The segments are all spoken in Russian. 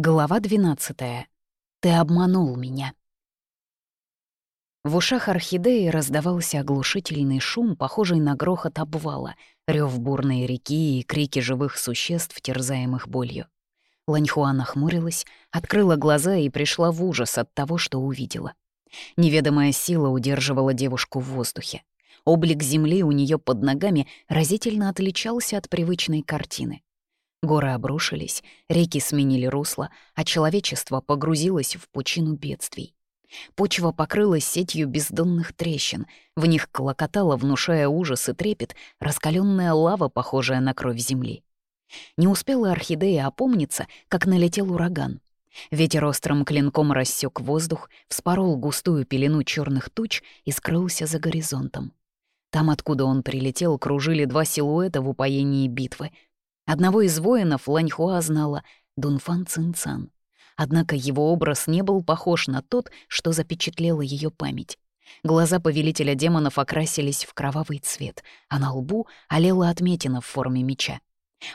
Глава 12. Ты обманул меня. В ушах орхидеи раздавался оглушительный шум, похожий на грохот обвала, рев бурной реки и крики живых существ, терзаемых болью. Ланьхуа нахмурилась, открыла глаза и пришла в ужас от того, что увидела. Неведомая сила удерживала девушку в воздухе. Облик земли у нее под ногами разительно отличался от привычной картины. Горы обрушились, реки сменили русло, а человечество погрузилось в пучину бедствий. Почва покрылась сетью бездонных трещин, в них клокотала, внушая ужас и трепет, раскаленная лава, похожая на кровь земли. Не успела орхидея опомниться, как налетел ураган. Ветер острым клинком рассек воздух, вспорол густую пелену черных туч и скрылся за горизонтом. Там, откуда он прилетел, кружили два силуэта в упоении битвы — Одного из воинов Ланьхуа знала — Дунфан Цинцан. Однако его образ не был похож на тот, что запечатлела ее память. Глаза повелителя демонов окрасились в кровавый цвет, а на лбу олела отметина в форме меча.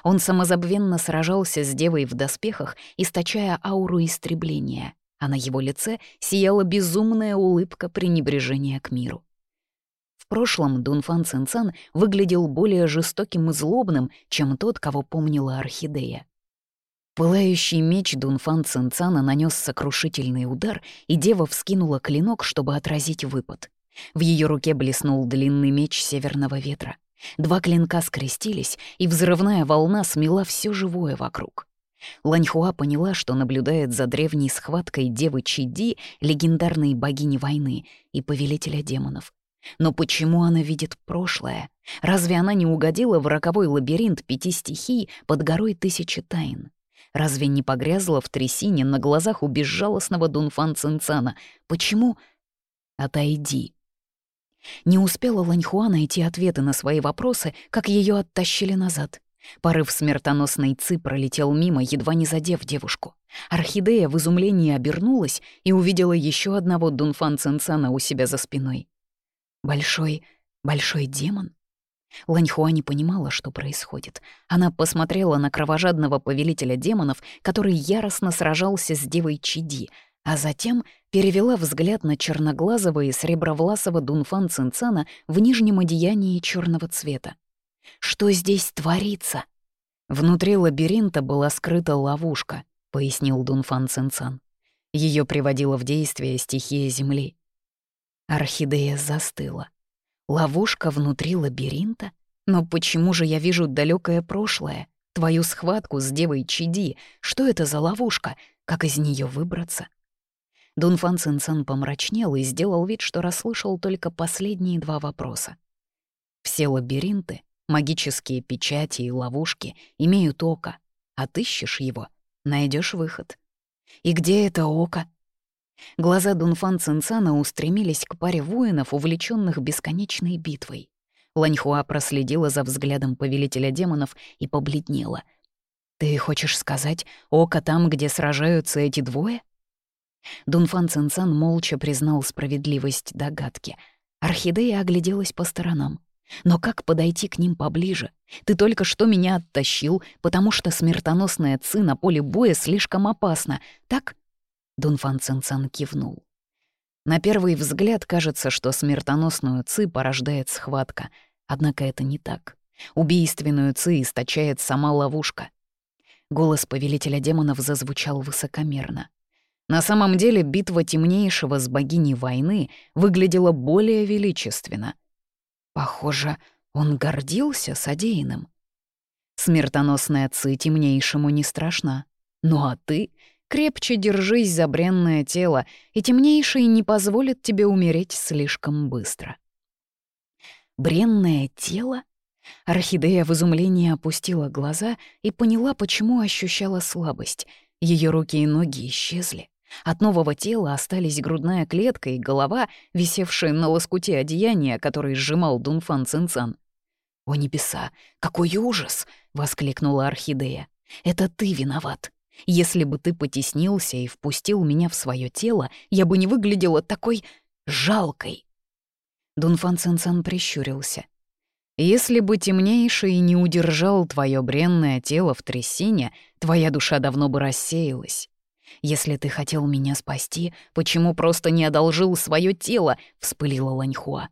Он самозабвенно сражался с девой в доспехах, источая ауру истребления, а на его лице сияла безумная улыбка пренебрежения к миру. Прошлом Дунфан Цинцан выглядел более жестоким и злобным, чем тот, кого помнила Орхидея. Пылающий меч Дунфан Цинцана нанес сокрушительный удар, и дева вскинула клинок, чтобы отразить выпад. В ее руке блеснул длинный меч северного ветра. Два клинка скрестились, и взрывная волна смела все живое вокруг. Ланьхуа поняла, что наблюдает за древней схваткой девы Чиди, легендарной богини войны и повелителя демонов. Но почему она видит прошлое? Разве она не угодила в роковой лабиринт пяти стихий под горой тысячи тайн? Разве не погрязла в трясине на глазах у безжалостного Дунфан Цинцана? Почему? Отойди. Не успела Ланьхуа найти ответы на свои вопросы, как ее оттащили назад. Порыв смертоносной ци пролетел мимо, едва не задев девушку. Орхидея в изумлении обернулась и увидела еще одного Дунфан Цинцана у себя за спиной. Большой, большой демон? Ланьхуа не понимала, что происходит. Она посмотрела на кровожадного повелителя демонов, который яростно сражался с девой Чиди, а затем перевела взгляд на черноглазого и сребровласого Дунфан Цинцана в нижнем одеянии черного цвета. «Что здесь творится?» «Внутри лабиринта была скрыта ловушка», — пояснил Дунфан Цинцан. Ее приводила в действие стихия Земли. Орхидея застыла. Ловушка внутри лабиринта? Но почему же я вижу далекое прошлое? Твою схватку с девой Чиди. Что это за ловушка? Как из нее выбраться? Дунфан Цинцан помрачнел и сделал вид, что расслышал только последние два вопроса. Все лабиринты, магические печати и ловушки имеют око. Отыщешь его, найдешь выход. И где это око? Глаза Дунфан Цинцана устремились к паре воинов, увлеченных бесконечной битвой. Ланьхуа проследила за взглядом повелителя демонов и побледнела. «Ты хочешь сказать, око там, где сражаются эти двое?» Дунфан Цинцан молча признал справедливость догадки. Орхидея огляделась по сторонам. «Но как подойти к ним поближе? Ты только что меня оттащил, потому что смертоносная ци на поле боя слишком опасна, так?» Дунфан Цинцан кивнул. На первый взгляд кажется, что смертоносную ци порождает схватка, однако это не так. Убийственную ци источает сама ловушка. Голос повелителя демонов зазвучал высокомерно. На самом деле битва темнейшего с богиней войны выглядела более величественно. Похоже, он гордился содеянным. Смертоносная ци темнейшему не страшна. Ну а ты Крепче держись за бренное тело, и темнейший не позволит тебе умереть слишком быстро. Бренное тело? Орхидея в изумлении опустила глаза и поняла, почему ощущала слабость. Ее руки и ноги исчезли. От нового тела остались грудная клетка и голова, висевшие на лоскуте одеяния, который сжимал Дунфан Цинцан. «О небеса, какой ужас!» — воскликнула Орхидея. «Это ты виноват. Если бы ты потеснился и впустил меня в свое тело, я бы не выглядела такой жалкой. Дунфан Цинцан прищурился. Если бы темнейший не удержал твое бренное тело в трясине, твоя душа давно бы рассеялась. «Если ты хотел меня спасти, почему просто не одолжил свое тело?» — вспылила Ланьхуа.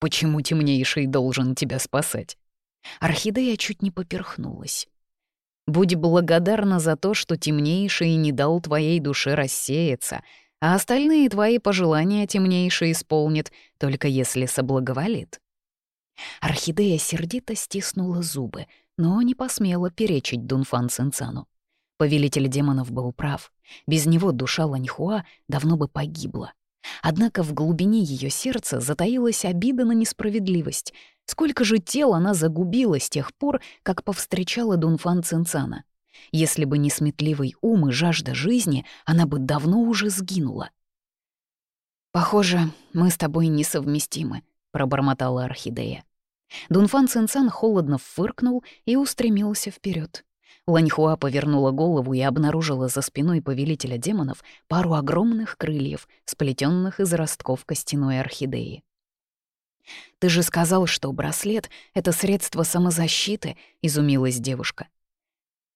«Почему темнейший должен тебя спасать?» Орхидея чуть не поперхнулась. «Будь благодарна за то, что темнейший не дал твоей душе рассеяться, а остальные твои пожелания темнейший исполнит, только если соблаговолит». Орхидея сердито стиснула зубы, но не посмела перечить Дунфан Цинцану. Повелитель демонов был прав. Без него душа Ланьхуа давно бы погибла. Однако в глубине ее сердца затаилась обида на несправедливость. Сколько же тел она загубила с тех пор, как повстречала Дунфан Цинцана. Если бы не сметливый ум и жажда жизни, она бы давно уже сгинула. «Похоже, мы с тобой несовместимы», — пробормотала Орхидея. Дунфан Цинцан холодно фыркнул и устремился вперед. Ланьхуа повернула голову и обнаружила за спиной повелителя демонов пару огромных крыльев, сплетенных из ростков костяной орхидеи. «Ты же сказал, что браслет — это средство самозащиты», — изумилась девушка.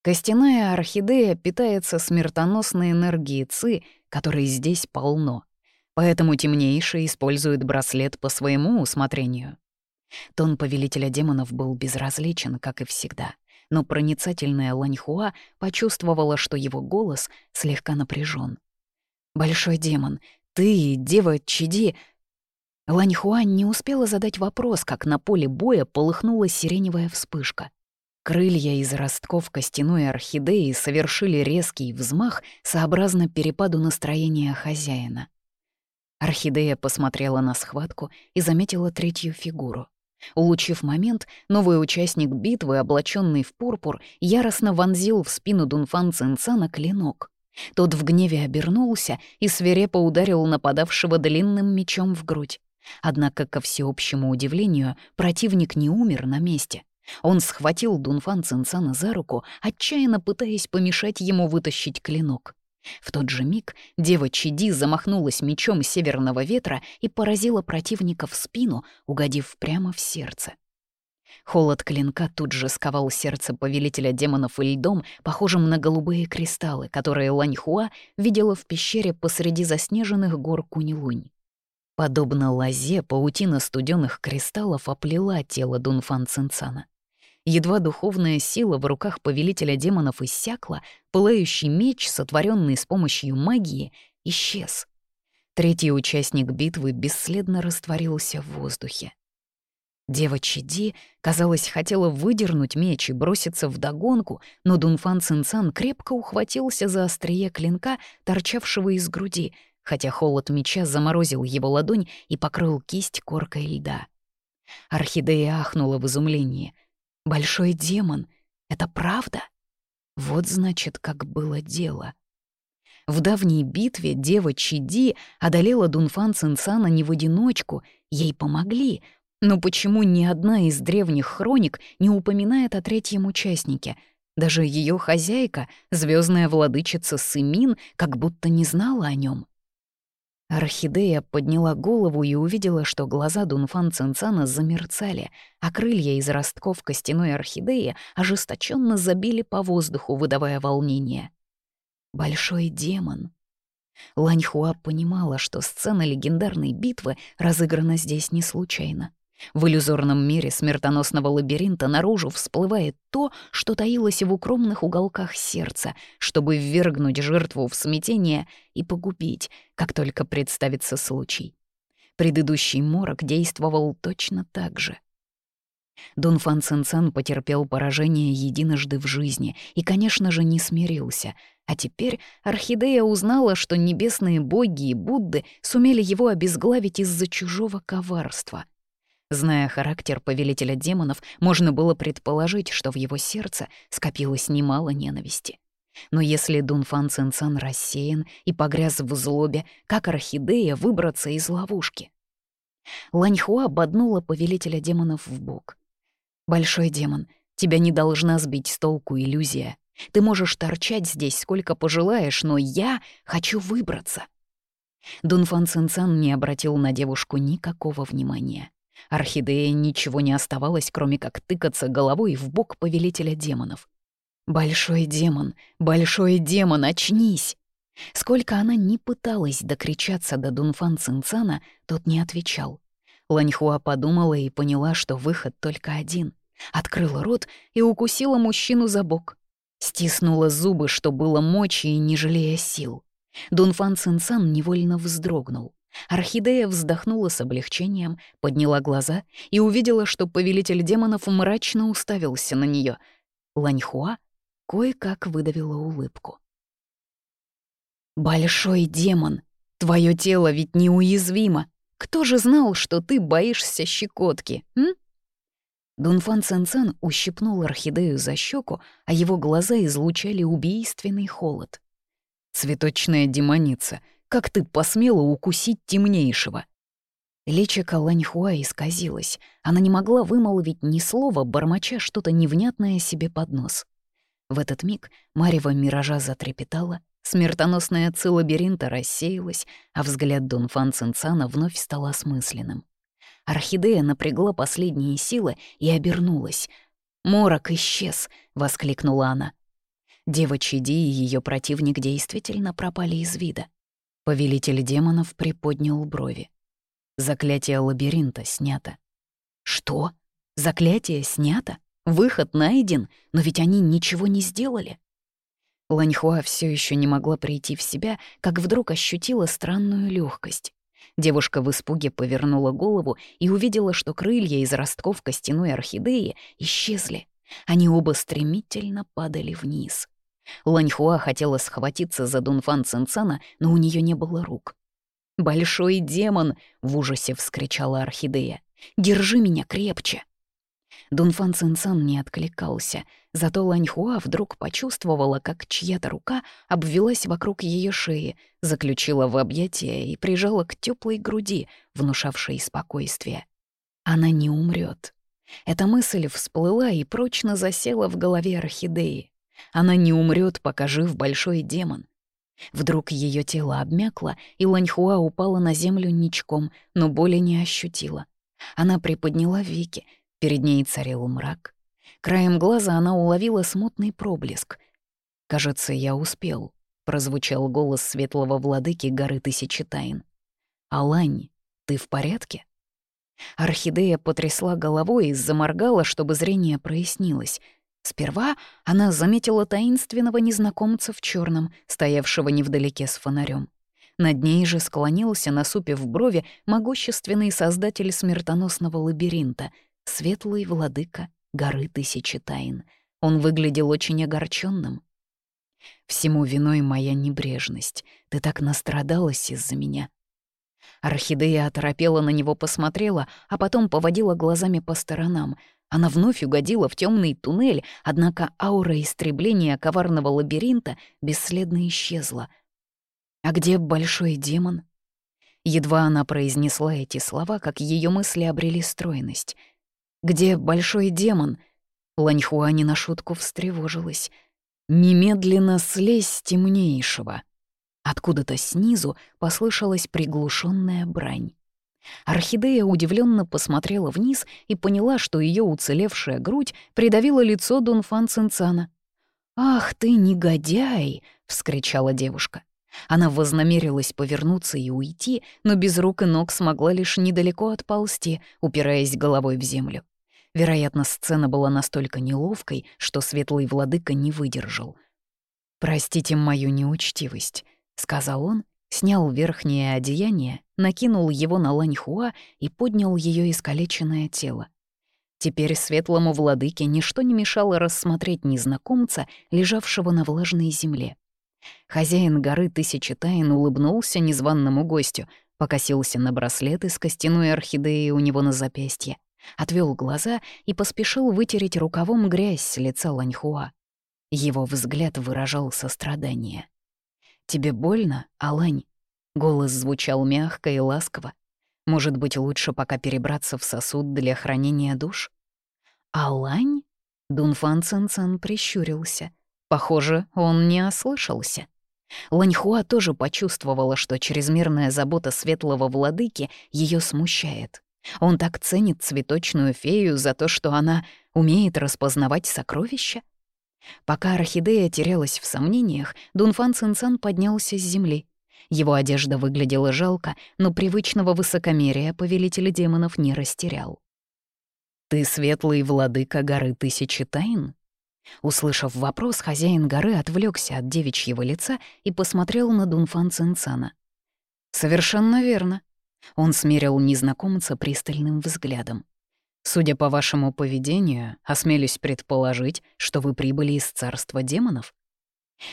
Костяная орхидея питается смертоносной энергией ци, которой здесь полно. Поэтому темнейший использует браслет по своему усмотрению. Тон повелителя демонов был безразличен, как и всегда — но проницательная Ланьхуа почувствовала, что его голос слегка напряжен. «Большой демон, ты, дева Чиди...» Ланьхуа не успела задать вопрос, как на поле боя полыхнула сиреневая вспышка. Крылья из ростков костяной орхидеи совершили резкий взмах сообразно перепаду настроения хозяина. Орхидея посмотрела на схватку и заметила третью фигуру. Улучив момент, новый участник битвы, облаченный в пурпур, яростно вонзил в спину Дунфан Цинцана клинок. Тот в гневе обернулся и свирепо ударил нападавшего длинным мечом в грудь. Однако, ко всеобщему удивлению, противник не умер на месте. Он схватил Дунфан Цинцана за руку, отчаянно пытаясь помешать ему вытащить клинок. В тот же миг дева Чиди замахнулась мечом северного ветра и поразила противника в спину, угодив прямо в сердце. Холод клинка тут же сковал сердце повелителя демонов и льдом, похожим на голубые кристаллы, которые Ланьхуа видела в пещере посреди заснеженных гор Кунилунь. Подобно лозе, паутина студенных кристаллов оплела тело Дунфан Цинцана. Едва духовная сила в руках повелителя демонов иссякла, пылающий меч, сотворенный с помощью магии, исчез. Третий участник битвы бесследно растворился в воздухе. Дева Чиди, казалось, хотела выдернуть меч и броситься в догонку, но Дунфан Цинцан крепко ухватился за острие клинка, торчавшего из груди, хотя холод меча заморозил его ладонь и покрыл кисть коркой льда. Орхидея ахнула в изумлении — Большой демон — это правда? Вот значит, как было дело. В давней битве дева Чиди одолела Дунфан Цинцана не в одиночку, ей помогли. Но почему ни одна из древних хроник не упоминает о третьем участнике? Даже ее хозяйка, звездная владычица Сымин, как будто не знала о нем. Орхидея подняла голову и увидела, что глаза Дунфан Цинцана замерцали, а крылья из ростков костяной орхидеи ожесточенно забили по воздуху, выдавая волнение. «Большой демон». Ланьхуа понимала, что сцена легендарной битвы разыграна здесь не случайно. В иллюзорном мире смертоносного лабиринта наружу всплывает то, что таилось в укромных уголках сердца, чтобы ввергнуть жертву в смятение и погубить, как только представится случай. Предыдущий морок действовал точно так же. Дунфан Цинцан потерпел поражение единожды в жизни и, конечно же, не смирился. А теперь Орхидея узнала, что небесные боги и Будды сумели его обезглавить из-за чужого коварства — Зная характер повелителя демонов, можно было предположить, что в его сердце скопилось немало ненависти. Но если Дунфан Цинцан рассеян и погряз в злобе, как орхидея выбраться из ловушки? Ланьхуа ободнула повелителя демонов в бок. «Большой демон, тебя не должна сбить с толку иллюзия. Ты можешь торчать здесь сколько пожелаешь, но я хочу выбраться». Дунфан Цинцан не обратил на девушку никакого внимания. Орхидее ничего не оставалось, кроме как тыкаться головой в бок повелителя демонов. «Большой демон, большой демон, очнись!» Сколько она не пыталась докричаться до Дунфан Цинцана, тот не отвечал. Ланьхуа подумала и поняла, что выход только один. Открыла рот и укусила мужчину за бок. Стиснула зубы, что было мочи и не жалея сил. Дунфан Цинцан невольно вздрогнул. Орхидея вздохнула с облегчением, подняла глаза и увидела, что повелитель демонов мрачно уставился на нее. Ланьхуа кое-как выдавила улыбку. «Большой демон, твое тело ведь неуязвимо. Кто же знал, что ты боишься щекотки, м?» Дунфан Цэнцэн ущипнул орхидею за щеку, а его глаза излучали убийственный холод. «Цветочная демоница, как ты посмела укусить темнейшего?» Личико Ланьхуа исказилось. Она не могла вымолвить ни слова, бормоча что-то невнятное себе под нос. В этот миг Марева миража затрепетала, смертоносная ци лабиринта рассеялась, а взгляд Дун Фан Цинцана вновь стал осмысленным. Орхидея напрягла последние силы и обернулась. «Морок исчез!» — воскликнула она. Дева Чиди и ее противник действительно пропали из вида. Повелитель демонов приподнял брови. Заклятие лабиринта снято. Что? Заклятие снято? Выход найден, но ведь они ничего не сделали. Ланьхуа все еще не могла прийти в себя, как вдруг ощутила странную легкость. Девушка в испуге повернула голову и увидела, что крылья из ростков костяной орхидеи исчезли. Они оба стремительно падали вниз. Ланьхуа хотела схватиться за Дунфан Цинцана, но у нее не было рук. «Большой демон!» — в ужасе вскричала орхидея. «Держи меня крепче!» Дунфан Цинцан не откликался, зато Ланьхуа вдруг почувствовала, как чья-то рука обвелась вокруг ее шеи, заключила в объятия и прижала к теплой груди, внушавшей спокойствие. Она не умрет. Эта мысль всплыла и прочно засела в голове орхидеи. Она не умрет, пока жив большой демон. Вдруг ее тело обмякло, и Ланьхуа упала на землю ничком, но боли не ощутила. Она приподняла веки, перед ней царил мрак. Краем глаза она уловила смутный проблеск. «Кажется, я успел», — прозвучал голос светлого владыки горы Тысячи Тайн. «Алань, ты в порядке?» Орхидея потрясла головой и заморгала, чтобы зрение прояснилось — Сперва она заметила таинственного незнакомца в черном, стоявшего невдалеке с фонарем. Над ней же склонился, насупив брови, могущественный создатель смертоносного лабиринта, светлый владыка горы Тысячи Тайн. Он выглядел очень огорченным. «Всему виной моя небрежность. Ты так настрадалась из-за меня». Орхидея оторопела на него посмотрела, а потом поводила глазами по сторонам — она вновь угодила в темный туннель, однако аура истребления коварного лабиринта бесследно исчезла. «А где большой демон?» Едва она произнесла эти слова, как ее мысли обрели стройность. «Где большой демон?» Ланьхуа не на шутку встревожилась. «Немедленно слезь с темнейшего!» Откуда-то снизу послышалась приглушенная брань. Орхидея удивленно посмотрела вниз и поняла, что ее уцелевшая грудь придавила лицо Дунфан Цинцана. «Ах ты, негодяй!» — вскричала девушка. Она вознамерилась повернуться и уйти, но без рук и ног смогла лишь недалеко отползти, упираясь головой в землю. Вероятно, сцена была настолько неловкой, что светлый владыка не выдержал. «Простите мою неучтивость», — сказал он Снял верхнее одеяние, накинул его на Ланьхуа и поднял ее искалеченное тело. Теперь светлому владыке ничто не мешало рассмотреть незнакомца, лежавшего на влажной земле. Хозяин горы Тысячи Тайн улыбнулся незваному гостю, покосился на браслет из костяной орхидеи у него на запястье, отвел глаза и поспешил вытереть рукавом грязь с лица Ланьхуа. Его взгляд выражал сострадание. «Тебе больно, Алань?» Голос звучал мягко и ласково. «Может быть, лучше пока перебраться в сосуд для хранения душ?» «Алань?» Дунфан Цинцан прищурился. Похоже, он не ослышался. Ланьхуа тоже почувствовала, что чрезмерная забота светлого владыки ее смущает. Он так ценит цветочную фею за то, что она умеет распознавать сокровища? Пока орхидея терялась в сомнениях, Дунфан Цинцан поднялся с земли. Его одежда выглядела жалко, но привычного высокомерия повелитель демонов не растерял. «Ты светлый владыка горы Тысячи Тайн?» Услышав вопрос, хозяин горы отвлекся от девичьего лица и посмотрел на Дунфан Цинцана. «Совершенно верно». Он смерил незнакомца пристальным взглядом. «Судя по вашему поведению, осмелюсь предположить, что вы прибыли из царства демонов?»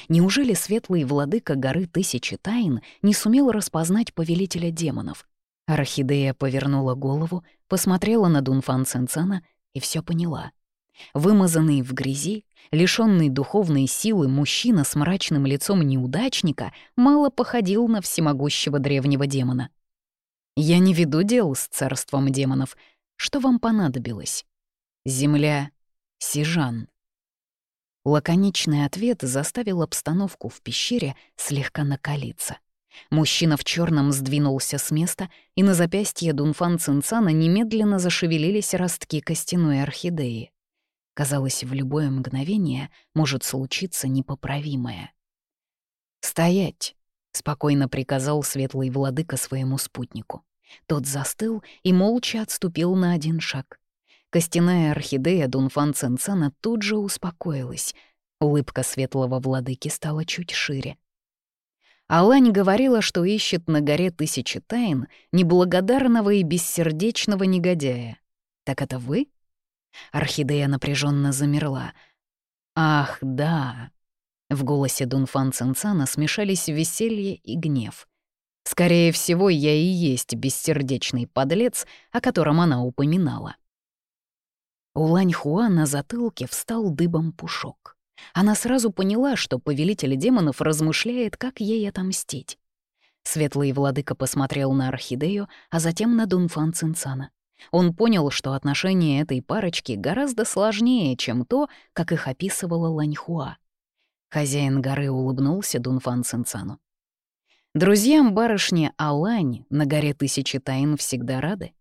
Неужели светлый владыка горы Тысячи Тайн не сумел распознать повелителя демонов? Орхидея повернула голову, посмотрела на Дунфан Цинцана и все поняла. Вымазанный в грязи, лишённый духовной силы мужчина с мрачным лицом неудачника мало походил на всемогущего древнего демона. «Я не веду дел с царством демонов. Что вам понадобилось?» «Земля Сижан». Лаконичный ответ заставил обстановку в пещере слегка накалиться. Мужчина в черном сдвинулся с места, и на запястье Дунфан Цинцана немедленно зашевелились ростки костяной орхидеи. Казалось, в любое мгновение может случиться непоправимое. «Стоять!» — спокойно приказал светлый владыка своему спутнику. Тот застыл и молча отступил на один шаг. Костяная орхидея Дунфан Цинцана тут же успокоилась. Улыбка светлого владыки стала чуть шире. Алань говорила, что ищет на горе тысячи тайн неблагодарного и бессердечного негодяя. «Так это вы?» Орхидея напряженно замерла. «Ах, да!» В голосе Дунфан Цинцана смешались веселье и гнев. «Скорее всего, я и есть бессердечный подлец, о котором она упоминала». У Ланьхуа на затылке встал дыбом пушок. Она сразу поняла, что повелитель демонов размышляет, как ей отомстить. Светлый владыка посмотрел на орхидею, а затем на Дунфан Цинцана. Он понял, что отношения этой парочки гораздо сложнее, чем то, как их описывала Ланьхуа. Хозяин горы улыбнулся Дунфан Цинцану. Друзьям барышни Алань на горе Тысячи Тайн всегда рады.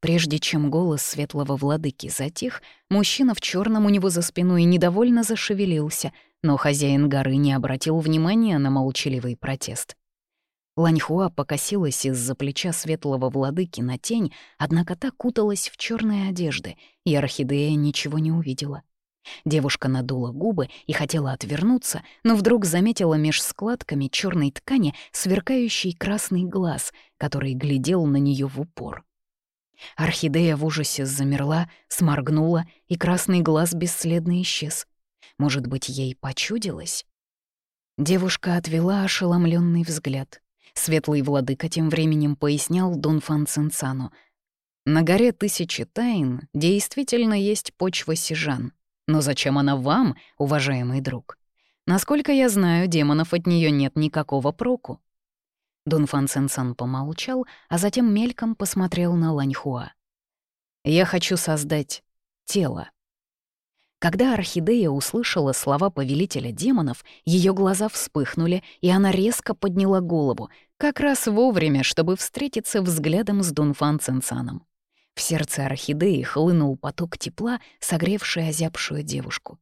Прежде чем голос светлого владыки затих, мужчина в черном у него за спиной недовольно зашевелился, но хозяин горы не обратил внимания на молчаливый протест. Ланьхуа покосилась из-за плеча светлого владыки на тень, однако та куталась в черные одежды, и орхидея ничего не увидела. Девушка надула губы и хотела отвернуться, но вдруг заметила меж складками черной ткани сверкающий красный глаз, который глядел на нее в упор. Орхидея в ужасе замерла, сморгнула, и красный глаз бесследно исчез. Может быть, ей почудилось? Девушка отвела ошеломленный взгляд. Светлый владыка тем временем пояснял Дон Фан Цинцану. «На горе Тысячи Тайн действительно есть почва сижан. Но зачем она вам, уважаемый друг? Насколько я знаю, демонов от нее нет никакого проку». Дон Фан Цинцан помолчал, а затем мельком посмотрел на Ланьхуа. «Я хочу создать тело». Когда Орхидея услышала слова повелителя демонов, ее глаза вспыхнули, и она резко подняла голову, как раз вовремя, чтобы встретиться взглядом с Дунфан Цинцаном. В сердце орхидеи хлынул поток тепла, согревший озябшую девушку.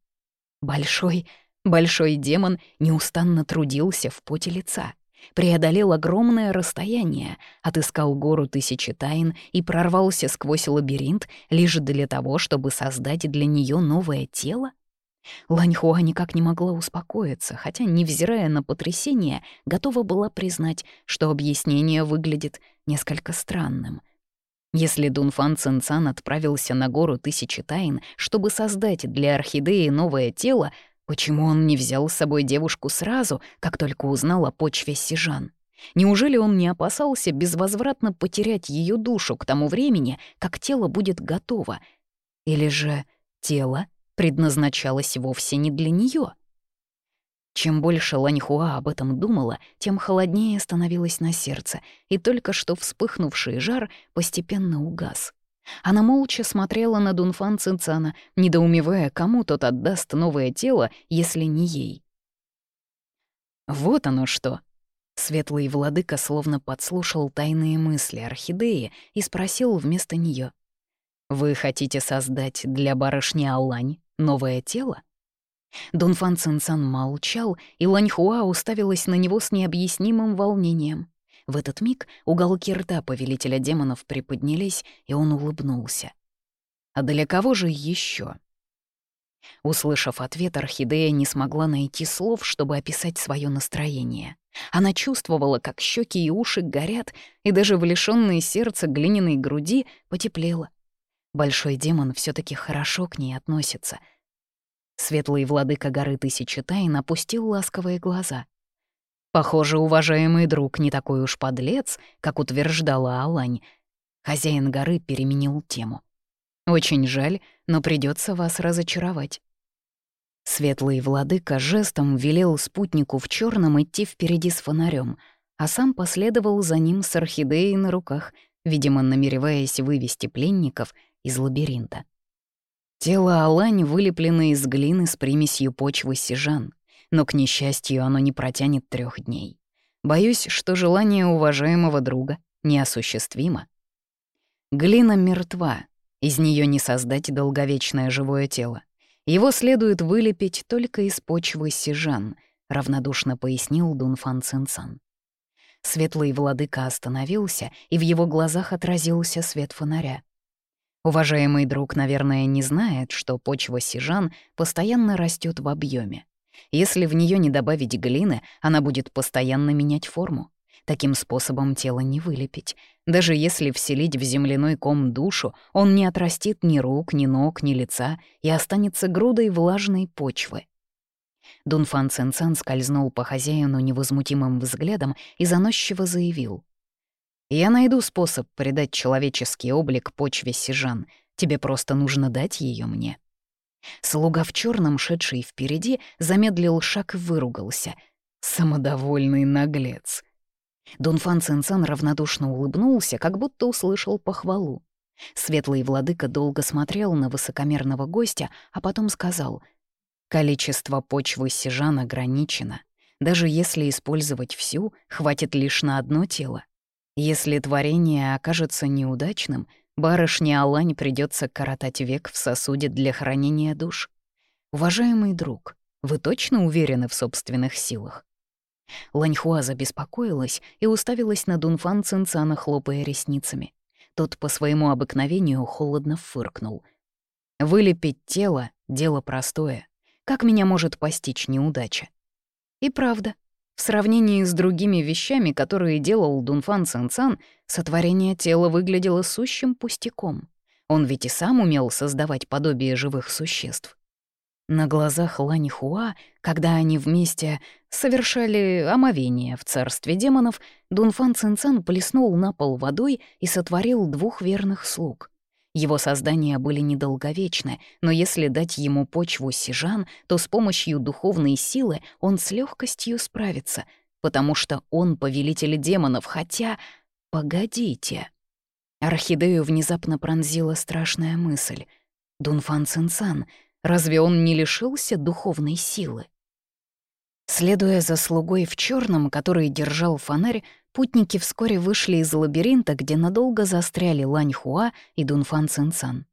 Большой, большой демон неустанно трудился в поте лица, преодолел огромное расстояние, отыскал гору тысячи тайн и прорвался сквозь лабиринт лишь для того, чтобы создать для нее новое тело? Ланьхуа никак не могла успокоиться, хотя, невзирая на потрясение, готова была признать, что объяснение выглядит несколько странным. Если Дунфан Цинцан отправился на гору Тысячи Тайн, чтобы создать для орхидеи новое тело, почему он не взял с собой девушку сразу, как только узнал о почве Сижан? Неужели он не опасался безвозвратно потерять ее душу к тому времени, как тело будет готово? Или же тело предназначалась вовсе не для нее. Чем больше Ланьхуа об этом думала, тем холоднее становилось на сердце, и только что вспыхнувший жар постепенно угас. Она молча смотрела на Дунфан Цинцана, недоумевая, кому тот отдаст новое тело, если не ей. «Вот оно что!» Светлый владыка словно подслушал тайные мысли орхидеи и спросил вместо нее: «Вы хотите создать для барышни Аллань новое тело? Дунфан Цинцан молчал, и Ланьхуа уставилась на него с необъяснимым волнением. В этот миг уголки рта повелителя демонов приподнялись, и он улыбнулся. «А для кого же еще? Услышав ответ, Орхидея не смогла найти слов, чтобы описать свое настроение. Она чувствовала, как щеки и уши горят, и даже в лишённой сердца глиняной груди потеплело. Большой демон все таки хорошо к ней относится — Светлый владыка горы Тысячи Тайн опустил ласковые глаза. «Похоже, уважаемый друг не такой уж подлец, как утверждала Алань». Хозяин горы переменил тему. «Очень жаль, но придется вас разочаровать». Светлый владыка жестом велел спутнику в черном идти впереди с фонарем, а сам последовал за ним с орхидеей на руках, видимо, намереваясь вывести пленников из лабиринта. Тело Алань вылеплено из глины с примесью почвы сижан, но, к несчастью, оно не протянет трех дней. Боюсь, что желание уважаемого друга неосуществимо. Глина мертва, из нее не создать долговечное живое тело. Его следует вылепить только из почвы сижан, равнодушно пояснил Дунфан Цинцан. Светлый владыка остановился, и в его глазах отразился свет фонаря. Уважаемый друг, наверное, не знает, что почва сижан постоянно растет в объеме. Если в нее не добавить глины, она будет постоянно менять форму. Таким способом тело не вылепить. Даже если вселить в земляной ком душу, он не отрастит ни рук, ни ног, ни лица и останется грудой влажной почвы. Дунфан Цинцан скользнул по хозяину невозмутимым взглядом и заносчиво заявил. Я найду способ придать человеческий облик почве сижан. Тебе просто нужно дать ее мне». Слуга в черном, шедший впереди, замедлил шаг и выругался. Самодовольный наглец. Дунфан Цинцан равнодушно улыбнулся, как будто услышал похвалу. Светлый владыка долго смотрел на высокомерного гостя, а потом сказал, «Количество почвы сижан ограничено. Даже если использовать всю, хватит лишь на одно тело. Если творение окажется неудачным, барышне Алань придется коротать век в сосуде для хранения душ. Уважаемый друг, вы точно уверены в собственных силах? Ланьхуа забеспокоилась и уставилась на Дунфан Цинцана, хлопая ресницами. Тот по своему обыкновению холодно фыркнул. «Вылепить тело — дело простое. Как меня может постичь неудача?» И правда, в сравнении с другими вещами, которые делал Дунфан Цинцан, сотворение тела выглядело сущим пустяком. Он ведь и сам умел создавать подобие живых существ. На глазах Лани Хуа, когда они вместе совершали омовение в царстве демонов, Дунфан Цинцан плеснул на пол водой и сотворил двух верных слуг — его создания были недолговечны, но если дать ему почву сижан, то с помощью духовной силы он с легкостью справится, потому что он повелитель демонов, хотя... Погодите. Орхидею внезапно пронзила страшная мысль. Дунфан Цинцан, разве он не лишился духовной силы? Следуя за слугой в черном, который держал фонарь, Путники вскоре вышли из лабиринта, где надолго застряли Ланьхуа и Дунфан Цинцан.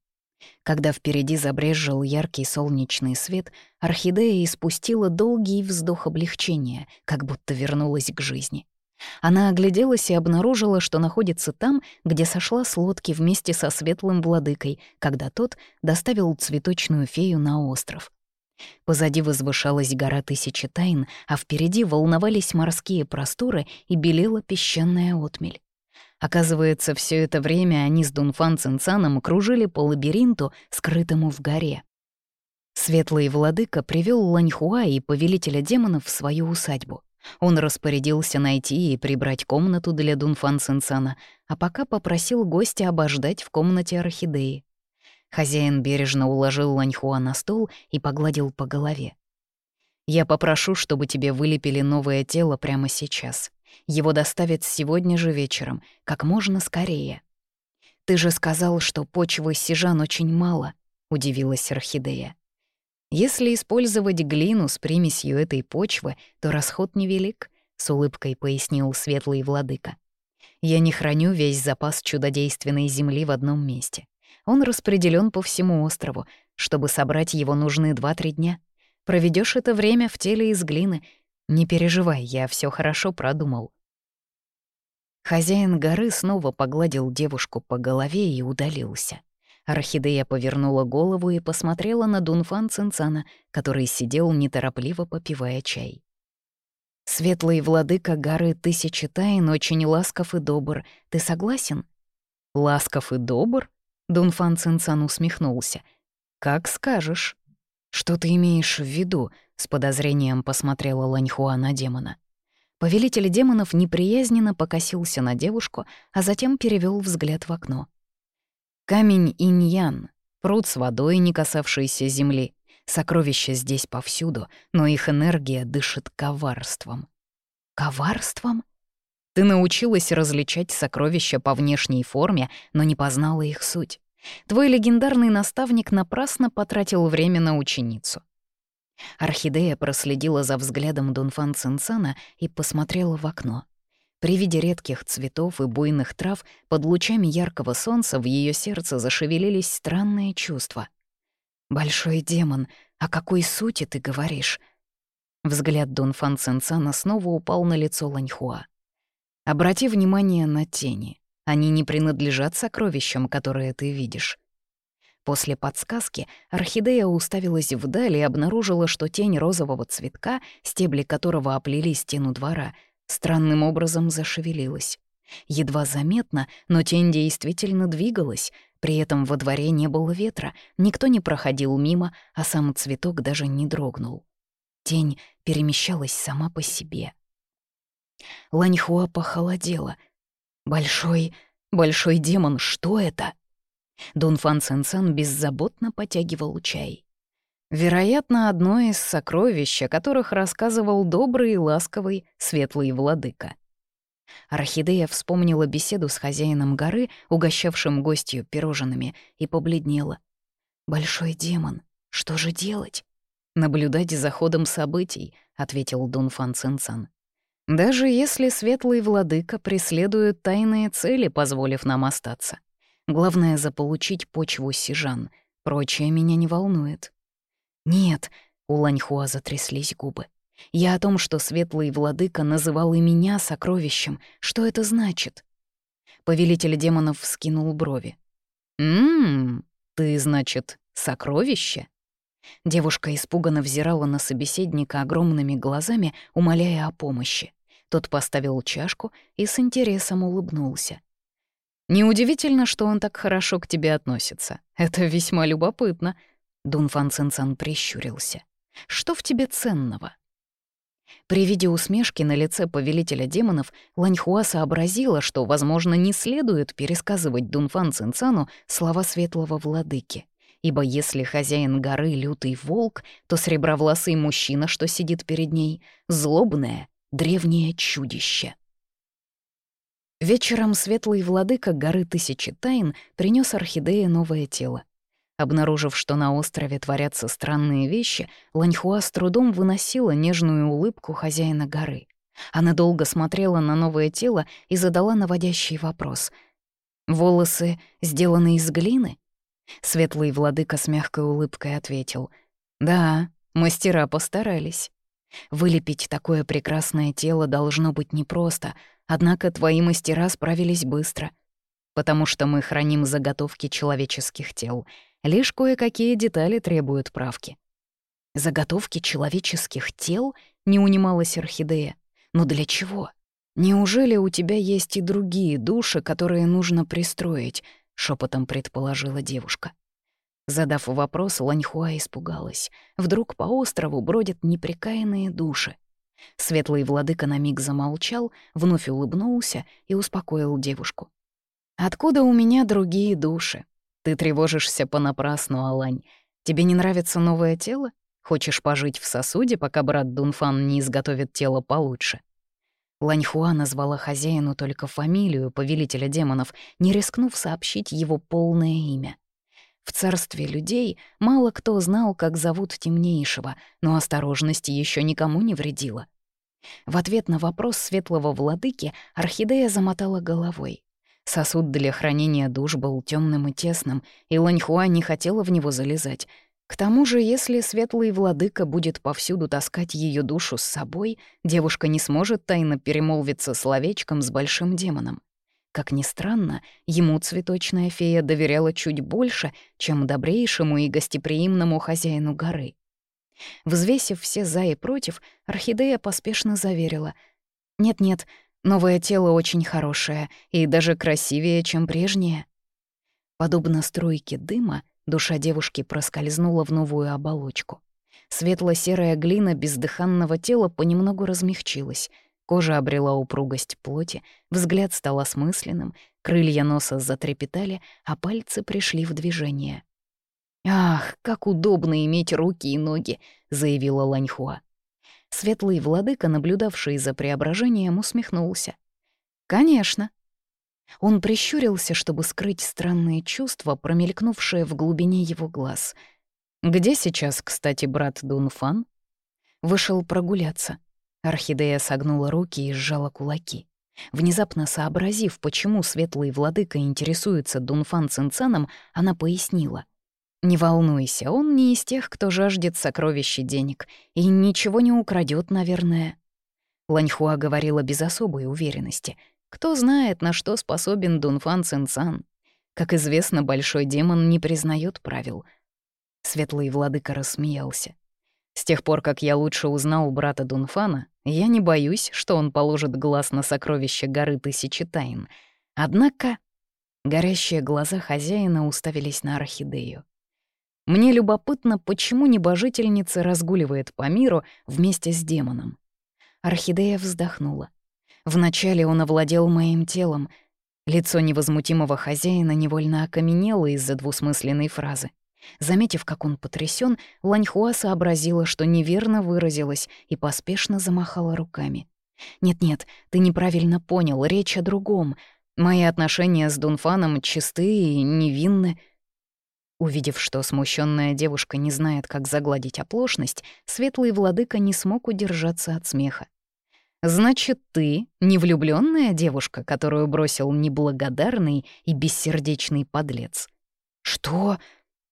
Когда впереди забрезжил яркий солнечный свет, орхидея испустила долгий вздох облегчения, как будто вернулась к жизни. Она огляделась и обнаружила, что находится там, где сошла с лодки вместе со светлым владыкой, когда тот доставил цветочную фею на остров. Позади возвышалась гора Тысячи Тайн, а впереди волновались морские просторы и белела песчаная отмель. Оказывается, все это время они с Дунфан Цинцаном кружили по лабиринту, скрытому в горе. Светлый владыка привел Ланьхуа и повелителя демонов в свою усадьбу. Он распорядился найти и прибрать комнату для Дунфан Цинцана, а пока попросил гостя обождать в комнате орхидеи. Хозяин бережно уложил Ланьхуа на стол и погладил по голове. «Я попрошу, чтобы тебе вылепили новое тело прямо сейчас. Его доставят сегодня же вечером, как можно скорее». «Ты же сказал, что почвы сижан очень мало», — удивилась Орхидея. «Если использовать глину с примесью этой почвы, то расход невелик», — с улыбкой пояснил светлый владыка. «Я не храню весь запас чудодейственной земли в одном месте. Он распределен по всему острову. Чтобы собрать его, нужны 2-3 дня. Проведешь это время в теле из глины. Не переживай, я все хорошо продумал». Хозяин горы снова погладил девушку по голове и удалился. Орхидея повернула голову и посмотрела на Дунфан Цинцана, который сидел неторопливо попивая чай. «Светлый владыка горы Тысячи Тайн очень ласков и добр. Ты согласен?» «Ласков и добр?» — Дунфан Цинцан усмехнулся. «Как скажешь». «Что ты имеешь в виду?» — с подозрением посмотрела Ланьхуа на демона. Повелитель демонов неприязненно покосился на девушку, а затем перевел взгляд в окно. Камень иньян, пруд с водой, не касавшийся земли. Сокровища здесь повсюду, но их энергия дышит коварством. Коварством? Ты научилась различать сокровища по внешней форме, но не познала их суть. Твой легендарный наставник напрасно потратил время на ученицу. Орхидея проследила за взглядом Дунфан Цинцана и посмотрела в окно. При виде редких цветов и буйных трав под лучами яркого солнца в ее сердце зашевелились странные чувства. «Большой демон, о какой сути ты говоришь?» Взгляд Дон Фан Цинцана снова упал на лицо Ланьхуа. «Обрати внимание на тени. Они не принадлежат сокровищам, которые ты видишь. После подсказки орхидея уставилась вдаль и обнаружила, что тень розового цветка, стебли которого оплели стену двора, странным образом зашевелилась. Едва заметно, но тень действительно двигалась, при этом во дворе не было ветра, никто не проходил мимо, а сам цветок даже не дрогнул. Тень перемещалась сама по себе. Ланьхуа похолодела. «Большой, большой демон, что это?» Дун Фан беззаботно потягивал чай. Вероятно, одно из сокровищ, о которых рассказывал добрый и ласковый светлый владыка. Орхидея вспомнила беседу с хозяином горы, угощавшим гостью пирожными, и побледнела. «Большой демон, что же делать?» «Наблюдать за ходом событий», — ответил Дун Фан Цинцан. «Даже если светлый владыка преследует тайные цели, позволив нам остаться. Главное — заполучить почву сижан. Прочее меня не волнует. «Нет», — у Ланьхуа затряслись губы. «Я о том, что светлый владыка называл и меня сокровищем. Что это значит?» Повелитель демонов вскинул брови. «Ммм, ты, значит, сокровище?» Девушка испуганно взирала на собеседника огромными глазами, умоляя о помощи. Тот поставил чашку и с интересом улыбнулся. Неудивительно, что он так хорошо к тебе относится. Это весьма любопытно. Дун Фан Цинцан прищурился. Что в тебе ценного? При виде усмешки на лице повелителя демонов Ланьхуа сообразила, что, возможно, не следует пересказывать Дунфан Цинцану слова светлого владыки. Ибо если хозяин горы — лютый волк, то сребровласый мужчина, что сидит перед ней, — злобное, древнее чудище. Вечером светлый владыка горы Тысячи Тайн принес орхидее новое тело. Обнаружив, что на острове творятся странные вещи, Ланьхуа с трудом выносила нежную улыбку хозяина горы. Она долго смотрела на новое тело и задала наводящий вопрос. «Волосы сделаны из глины?» Светлый владыка с мягкой улыбкой ответил. «Да, мастера постарались. Вылепить такое прекрасное тело должно быть непросто, Однако твои мастера справились быстро, потому что мы храним заготовки человеческих тел. Лишь кое-какие детали требуют правки. Заготовки человеческих тел? Не унималась Орхидея. Но для чего? Неужели у тебя есть и другие души, которые нужно пристроить? Шепотом предположила девушка. Задав вопрос, Ланьхуа испугалась. Вдруг по острову бродят неприкаянные души. Светлый владыка на миг замолчал, вновь улыбнулся и успокоил девушку. «Откуда у меня другие души? Ты тревожишься понапрасну, Алань. Тебе не нравится новое тело? Хочешь пожить в сосуде, пока брат Дунфан не изготовит тело получше?» Ланьхуа назвала хозяину только фамилию повелителя демонов, не рискнув сообщить его полное имя. В царстве людей мало кто знал, как зовут темнейшего, но осторожность еще никому не вредила. В ответ на вопрос светлого владыки орхидея замотала головой. Сосуд для хранения душ был темным и тесным, и Ланьхуа не хотела в него залезать. К тому же, если светлый владыка будет повсюду таскать ее душу с собой, девушка не сможет тайно перемолвиться словечком с большим демоном. Как ни странно, ему цветочная фея доверяла чуть больше, чем добрейшему и гостеприимному хозяину горы. Взвесив все «за» и «против», Орхидея поспешно заверила. «Нет-нет, новое тело очень хорошее и даже красивее, чем прежнее». Подобно струйке дыма, Душа девушки проскользнула в новую оболочку. Светло-серая глина бездыханного тела понемногу размягчилась. Кожа обрела упругость плоти, взгляд стал осмысленным, крылья носа затрепетали, а пальцы пришли в движение. «Ах, как удобно иметь руки и ноги!» — заявила Ланьхуа. Светлый владыка, наблюдавший за преображением, усмехнулся. «Конечно, он прищурился, чтобы скрыть странные чувства, промелькнувшие в глубине его глаз. «Где сейчас, кстати, брат Дунфан?» Вышел прогуляться. Орхидея согнула руки и сжала кулаки. Внезапно сообразив, почему светлый владыка интересуется Дунфан Цинцаном, она пояснила. «Не волнуйся, он не из тех, кто жаждет сокровища денег, и ничего не украдет, наверное». Ланьхуа говорила без особой уверенности — кто знает, на что способен Дунфан Цинцан. Как известно, большой демон не признает правил. Светлый владыка рассмеялся. С тех пор, как я лучше узнал брата Дунфана, я не боюсь, что он положит глаз на сокровище горы Тысячи Тайн. Однако горящие глаза хозяина уставились на орхидею. Мне любопытно, почему небожительница разгуливает по миру вместе с демоном. Орхидея вздохнула. Вначале он овладел моим телом. Лицо невозмутимого хозяина невольно окаменело из-за двусмысленной фразы. Заметив, как он потрясен, Ланьхуа сообразила, что неверно выразилась, и поспешно замахала руками. «Нет-нет, ты неправильно понял, речь о другом. Мои отношения с Дунфаном чисты и невинны». Увидев, что смущенная девушка не знает, как загладить оплошность, светлый владыка не смог удержаться от смеха. Значит, ты не влюбленная девушка, которую бросил неблагодарный и бессердечный подлец. Что?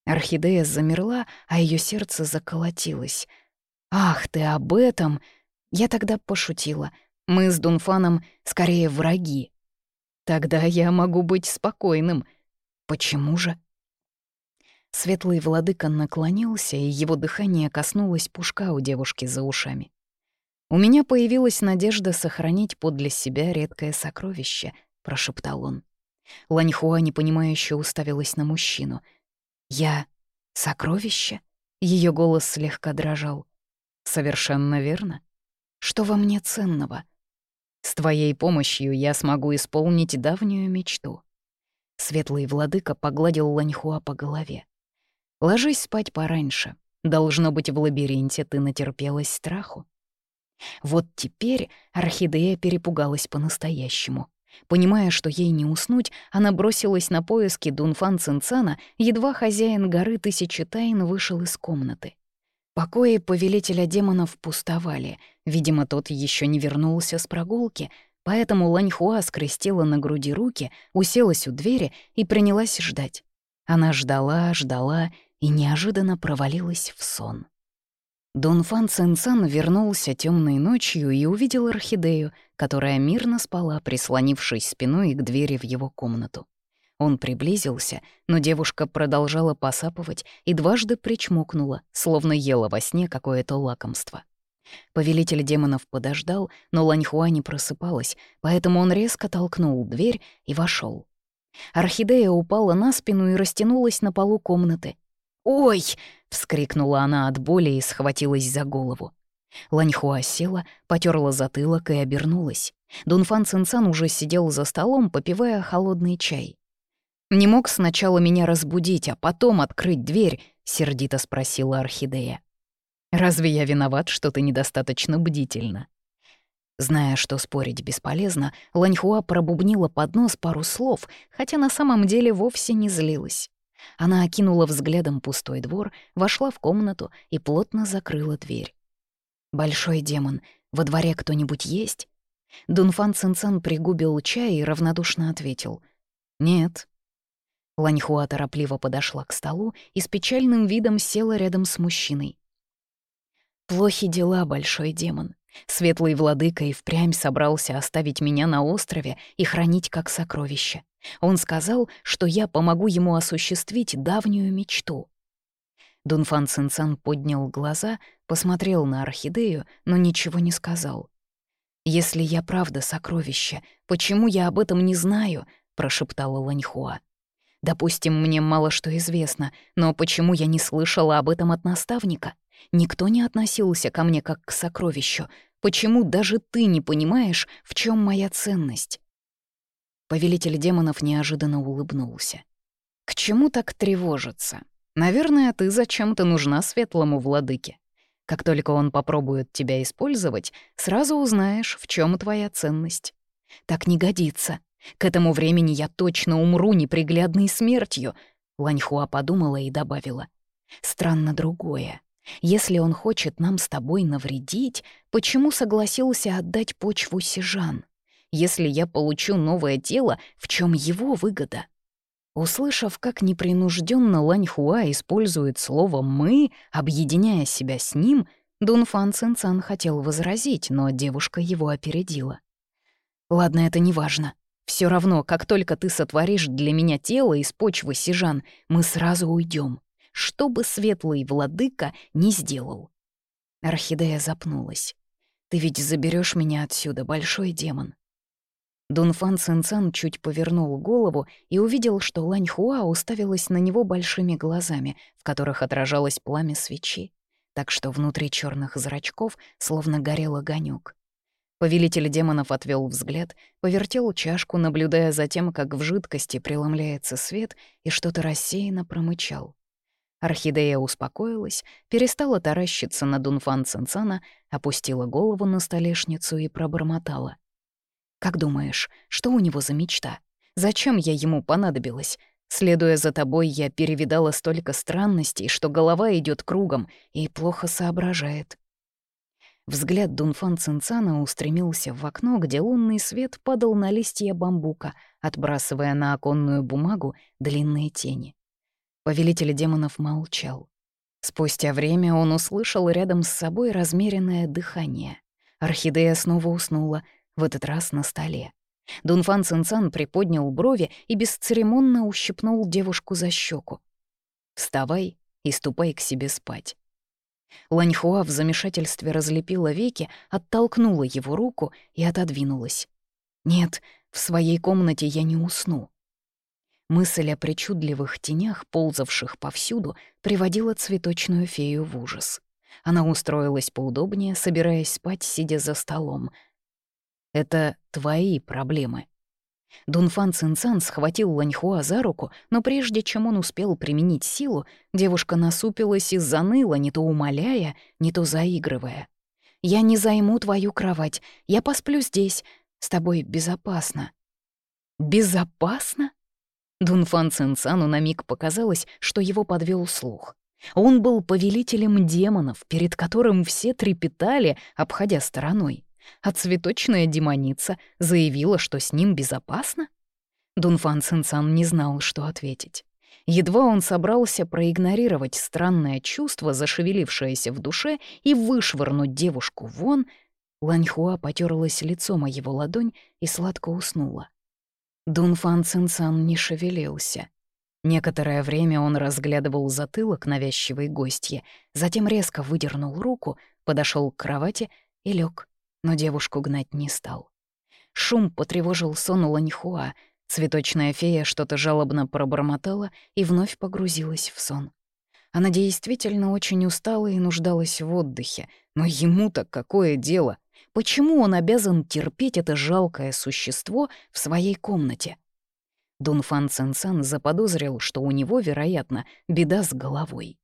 Орхидея замерла, а ее сердце заколотилось. Ах, ты об этом? Я тогда пошутила. Мы с Дунфаном скорее враги. Тогда я могу быть спокойным. Почему же? Светлый владыка наклонился, и его дыхание коснулось пушка у девушки за ушами. «У меня появилась надежда сохранить подле себя редкое сокровище», — прошептал он. Ланьхуа непонимающе уставилась на мужчину. «Я... сокровище?» Ее голос слегка дрожал. «Совершенно верно. Что во мне ценного? С твоей помощью я смогу исполнить давнюю мечту». Светлый владыка погладил Ланьхуа по голове. «Ложись спать пораньше. Должно быть, в лабиринте ты натерпелась страху. Вот теперь Орхидея перепугалась по-настоящему. Понимая, что ей не уснуть, она бросилась на поиски Дунфан Цинцана, едва хозяин горы Тысячи Тайн вышел из комнаты. Покои повелителя демонов пустовали, видимо, тот еще не вернулся с прогулки, поэтому Ланьхуа скрестила на груди руки, уселась у двери и принялась ждать. Она ждала, ждала и неожиданно провалилась в сон. Дунфан Цинцан вернулся темной ночью и увидел орхидею, которая мирно спала, прислонившись спиной к двери в его комнату. Он приблизился, но девушка продолжала посапывать и дважды причмокнула, словно ела во сне какое-то лакомство. Повелитель демонов подождал, но Ланьхуа не просыпалась, поэтому он резко толкнул дверь и вошел. Орхидея упала на спину и растянулась на полу комнаты, «Ой!» — вскрикнула она от боли и схватилась за голову. Ланьхуа села, потерла затылок и обернулась. Дунфан Цинцан уже сидел за столом, попивая холодный чай. «Не мог сначала меня разбудить, а потом открыть дверь?» — сердито спросила Орхидея. «Разве я виноват, что ты недостаточно бдительна?» Зная, что спорить бесполезно, Ланьхуа пробубнила под нос пару слов, хотя на самом деле вовсе не злилась. Она окинула взглядом пустой двор, вошла в комнату и плотно закрыла дверь. «Большой демон, во дворе кто-нибудь есть?» Дунфан Цинцан пригубил чай и равнодушно ответил. «Нет». Ланьхуа торопливо подошла к столу и с печальным видом села рядом с мужчиной. «Плохи дела, большой демон. Светлый владыка и впрямь собрался оставить меня на острове и хранить как сокровище. Он сказал, что я помогу ему осуществить давнюю мечту. Дунфан Цинцан поднял глаза, посмотрел на орхидею, но ничего не сказал. «Если я правда сокровище, почему я об этом не знаю?» — прошептала Ланьхуа. «Допустим, мне мало что известно, но почему я не слышала об этом от наставника? Никто не относился ко мне как к сокровищу. Почему даже ты не понимаешь, в чем моя ценность?» Повелитель демонов неожиданно улыбнулся. «К чему так тревожиться? Наверное, ты зачем-то нужна светлому владыке. Как только он попробует тебя использовать, сразу узнаешь, в чем твоя ценность. Так не годится. К этому времени я точно умру неприглядной смертью», — Ланьхуа подумала и добавила. «Странно другое. Если он хочет нам с тобой навредить, почему согласился отдать почву Сижан?» если я получу новое тело, в чем его выгода? Услышав, как непринужденно Ланьхуа использует слово «мы», объединяя себя с ним, Дунфан Цинцан хотел возразить, но девушка его опередила. «Ладно, это не важно. Все равно, как только ты сотворишь для меня тело из почвы сижан, мы сразу уйдем, что бы светлый владыка не сделал». Орхидея запнулась. «Ты ведь заберешь меня отсюда, большой демон. Дунфан Цинцан чуть повернул голову и увидел, что Лань Хуа уставилась на него большими глазами, в которых отражалось пламя свечи, так что внутри черных зрачков словно горел огонек. Повелитель демонов отвел взгляд, повертел чашку, наблюдая за тем, как в жидкости преломляется свет, и что-то рассеянно промычал. Орхидея успокоилась, перестала таращиться на Дунфан Цинцана, опустила голову на столешницу и пробормотала — как думаешь, что у него за мечта? Зачем я ему понадобилась? Следуя за тобой, я перевидала столько странностей, что голова идет кругом и плохо соображает. Взгляд Дунфан Цинцана устремился в окно, где лунный свет падал на листья бамбука, отбрасывая на оконную бумагу длинные тени. Повелитель демонов молчал. Спустя время он услышал рядом с собой размеренное дыхание. Орхидея снова уснула, в этот раз на столе. Дунфан Цинцан приподнял брови и бесцеремонно ущипнул девушку за щеку. «Вставай и ступай к себе спать». Ланьхуа в замешательстве разлепила веки, оттолкнула его руку и отодвинулась. «Нет, в своей комнате я не усну». Мысль о причудливых тенях, ползавших повсюду, приводила цветочную фею в ужас. Она устроилась поудобнее, собираясь спать, сидя за столом — это твои проблемы. Дунфан Цинцан схватил Ланьхуа за руку, но прежде чем он успел применить силу, девушка насупилась и заныла, не то умоляя, не то заигрывая. «Я не займу твою кровать, я посплю здесь, с тобой безопасно». «Безопасно?» Дунфан Цинцану на миг показалось, что его подвел слух. Он был повелителем демонов, перед которым все трепетали, обходя стороной а цветочная демоница заявила, что с ним безопасно? Дунфан Цинцан не знал, что ответить. Едва он собрался проигнорировать странное чувство, зашевелившееся в душе, и вышвырнуть девушку вон, Ланьхуа потерлась лицом о его ладонь и сладко уснула. Дунфан Цинцан не шевелился. Некоторое время он разглядывал затылок навязчивой гостьи, затем резко выдернул руку, подошел к кровати и лег но девушку гнать не стал. Шум потревожил сон Ланьхуа, цветочная фея что-то жалобно пробормотала и вновь погрузилась в сон. Она действительно очень устала и нуждалась в отдыхе, но ему-то какое дело? Почему он обязан терпеть это жалкое существо в своей комнате? Дунфан Цинцан заподозрил, что у него, вероятно, беда с головой.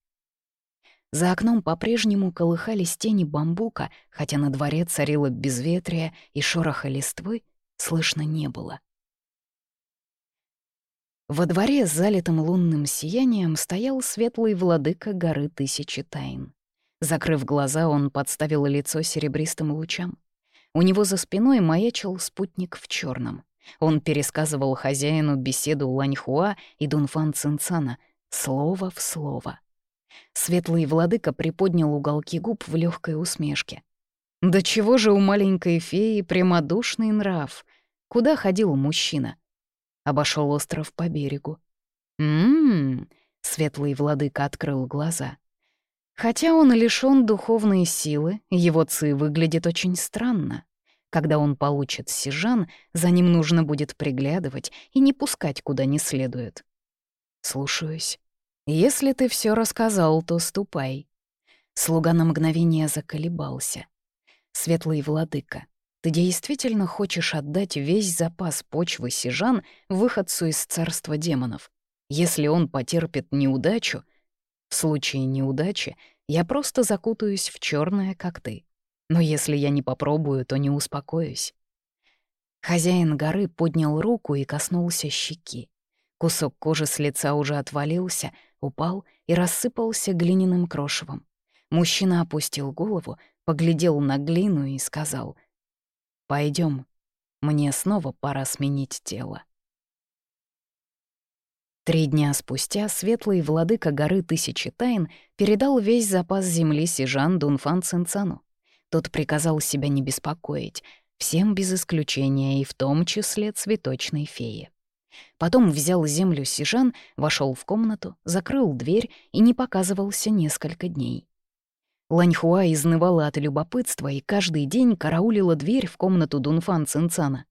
За окном по-прежнему колыхались тени бамбука, хотя на дворе царило безветрие и шороха листвы слышно не было. Во дворе залитым лунным сиянием стоял светлый владыка горы Тысячи Тайн. Закрыв глаза, он подставил лицо серебристым лучам. У него за спиной маячил спутник в черном. Он пересказывал хозяину беседу Ланьхуа и Дунфан Цинцана слово в слово. Светлый владыка приподнял уголки губ в легкой усмешке. «Да чего же у маленькой феи прямодушный нрав? Куда ходил мужчина?» Обошел остров по берегу. «М-м-м», светлый владыка открыл глаза. Хотя он лишён духовной силы, его ци выглядит очень странно. Когда он получит сижан, за ним нужно будет приглядывать и не пускать куда не следует. Слушаюсь. Если ты все рассказал, то ступай. Слуга на мгновение заколебался. Светлый владыка, ты действительно хочешь отдать весь запас почвы сижан выходцу из царства демонов? Если он потерпит неудачу, в случае неудачи я просто закутаюсь в черное, как ты. Но если я не попробую, то не успокоюсь. Хозяин горы поднял руку и коснулся щеки. Кусок кожи с лица уже отвалился, упал и рассыпался глиняным крошевом. Мужчина опустил голову, поглядел на глину и сказал, «Пойдем, мне снова пора сменить тело». Три дня спустя светлый владыка горы Тысячи Тайн передал весь запас земли Сижан Дунфан Цинцану. Тот приказал себя не беспокоить, всем без исключения и в том числе цветочной феи. Потом взял землю Сижан, вошел в комнату, закрыл дверь и не показывался несколько дней. Ланьхуа изнывала от любопытства и каждый день караулила дверь в комнату Дунфан Цинцана.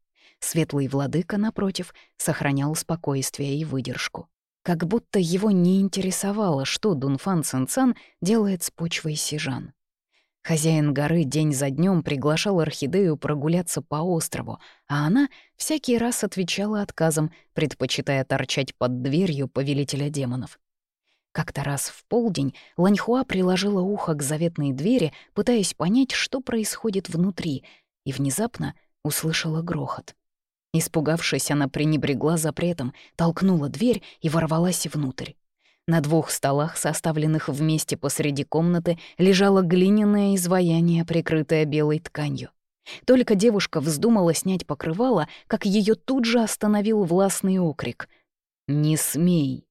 Светлый владыка, напротив, сохранял спокойствие и выдержку. Как будто его не интересовало, что Дунфан Цинцан делает с почвой Сижан. Хозяин горы день за днем приглашал орхидею прогуляться по острову, а она всякий раз отвечала отказом, предпочитая торчать под дверью повелителя демонов. Как-то раз в полдень Ланьхуа приложила ухо к заветной двери, пытаясь понять, что происходит внутри, и внезапно услышала грохот. Испугавшись, она пренебрегла запретом, толкнула дверь и ворвалась внутрь. На двух столах, составленных вместе посреди комнаты, лежало глиняное изваяние, прикрытое белой тканью. Только девушка вздумала снять покрывало, как ее тут же остановил властный окрик. «Не смей!»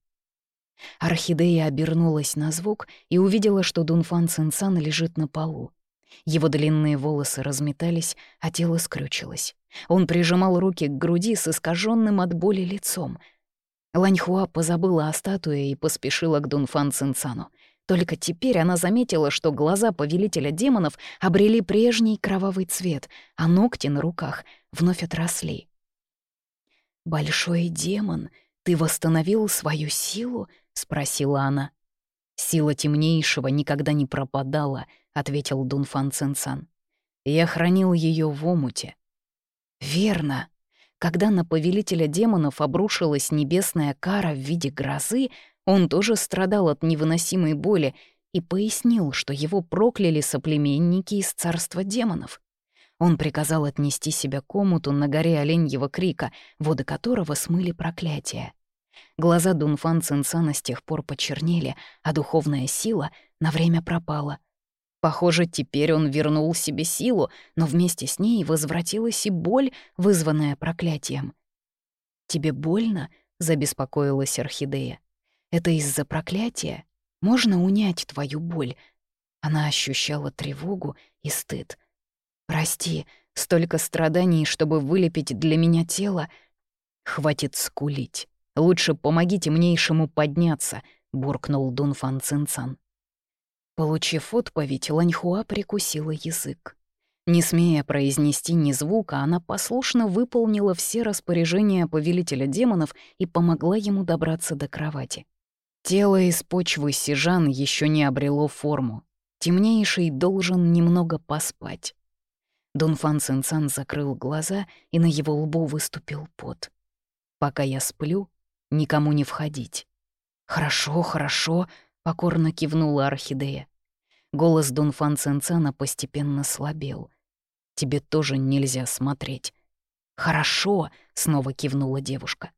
Орхидея обернулась на звук и увидела, что Дунфан Цинцан лежит на полу. Его длинные волосы разметались, а тело скрючилось. Он прижимал руки к груди с искаженным от боли лицом — Ланьхуа позабыла о статуе и поспешила к Дунфан Цинцану. Только теперь она заметила, что глаза повелителя демонов обрели прежний кровавый цвет, а ногти на руках вновь отросли. «Большой демон, ты восстановил свою силу?» — спросила она. «Сила темнейшего никогда не пропадала», — ответил Дунфан Цинцан. «Я хранил ее в омуте». «Верно», когда на повелителя демонов обрушилась небесная кара в виде грозы, он тоже страдал от невыносимой боли и пояснил, что его прокляли соплеменники из царства демонов. Он приказал отнести себя к омуту на горе Оленьего крика, воды которого смыли проклятие. Глаза Дунфан Цинцана с тех пор почернели, а духовная сила на время пропала. Похоже, теперь он вернул себе силу, но вместе с ней возвратилась и боль, вызванная проклятием. «Тебе больно?» — забеспокоилась Орхидея. «Это из-за проклятия? Можно унять твою боль?» Она ощущала тревогу и стыд. «Прости, столько страданий, чтобы вылепить для меня тело. Хватит скулить. Лучше помоги темнейшему подняться», — буркнул Дунфан Цинцан. Получив отповедь, Ланьхуа прикусила язык. Не смея произнести ни звука, она послушно выполнила все распоряжения повелителя демонов и помогла ему добраться до кровати. Тело из почвы Сижан еще не обрело форму. Темнейший должен немного поспать. Дунфан Сенсан закрыл глаза, и на его лбу выступил пот. «Пока я сплю, никому не входить». «Хорошо, хорошо», покорно кивнула орхидея. Голос Дунфан Цинцана постепенно слабел. «Тебе тоже нельзя смотреть». «Хорошо», — снова кивнула девушка.